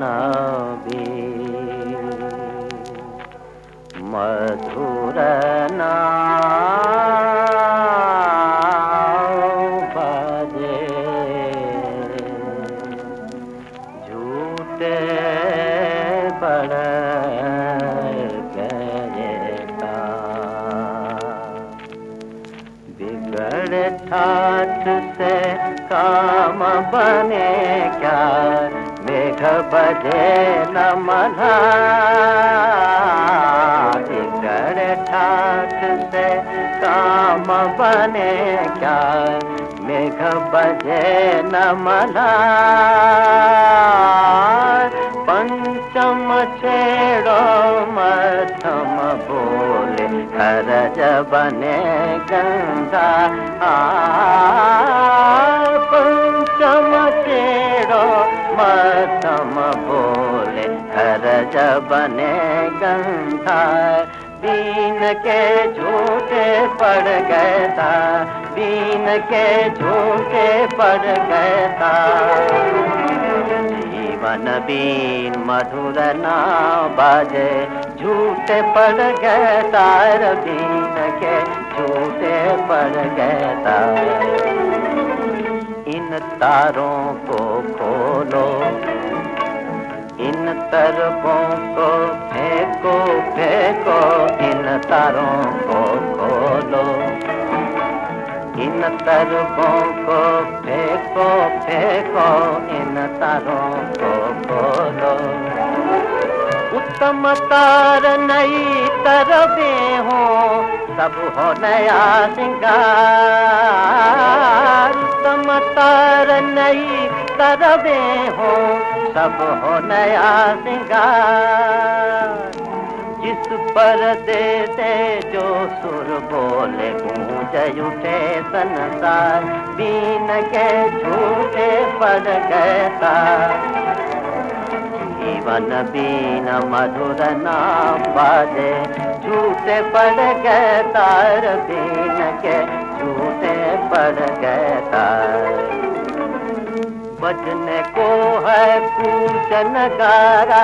नबी मधुर बजे। झूठे बड़ गएता बिगड़ ठाठ से काम बने क्या? बजे न मना ठाठ से काम बने क्या? मेघ बजे न मना पंचम छेड़ो मध्यम बोले, खरज बने गंगा। आ मध्यम बोले खरज बने गंगा बीन के झूठे पड़ गए था बीन के झूठे पड़ गए था जीवन बीन मधुर ना बाजे, झूठे पड़ गए तार बीन के झूठे पड़ गए तार इन तारों को खोलो तरफों को फेंको फेंको, इन तारों को खोलो। इन तरफों को फेंको फेंको, इन तारों को खोलो। उत्तम तार नई तरफे हो, सब हो नया सिंगार उत्तम तार नई तरफे हो सब हो नया सिंगार। जिस पर्दे दे जो सुर बोले, गूंज उठे संसार। बीन के झूठे पर गए जीवन बीन मधुर नाम बाजे। झूठे पड़ गए तार बीन के झूठे पर गए तार बजने को है पूजन गारा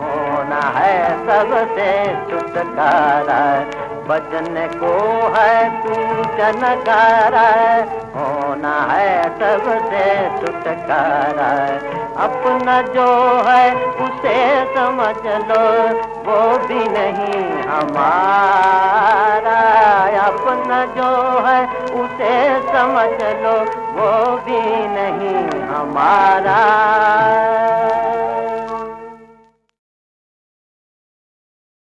होना है सबसे छुटकारा। बजने को है पूजन गारा होना है सबसे छुटकारा। अपना जो है उसे समझ लो, वो भी नहीं हमारा। अपना जो है उसे समझ लो वो भी नहीं हमारा।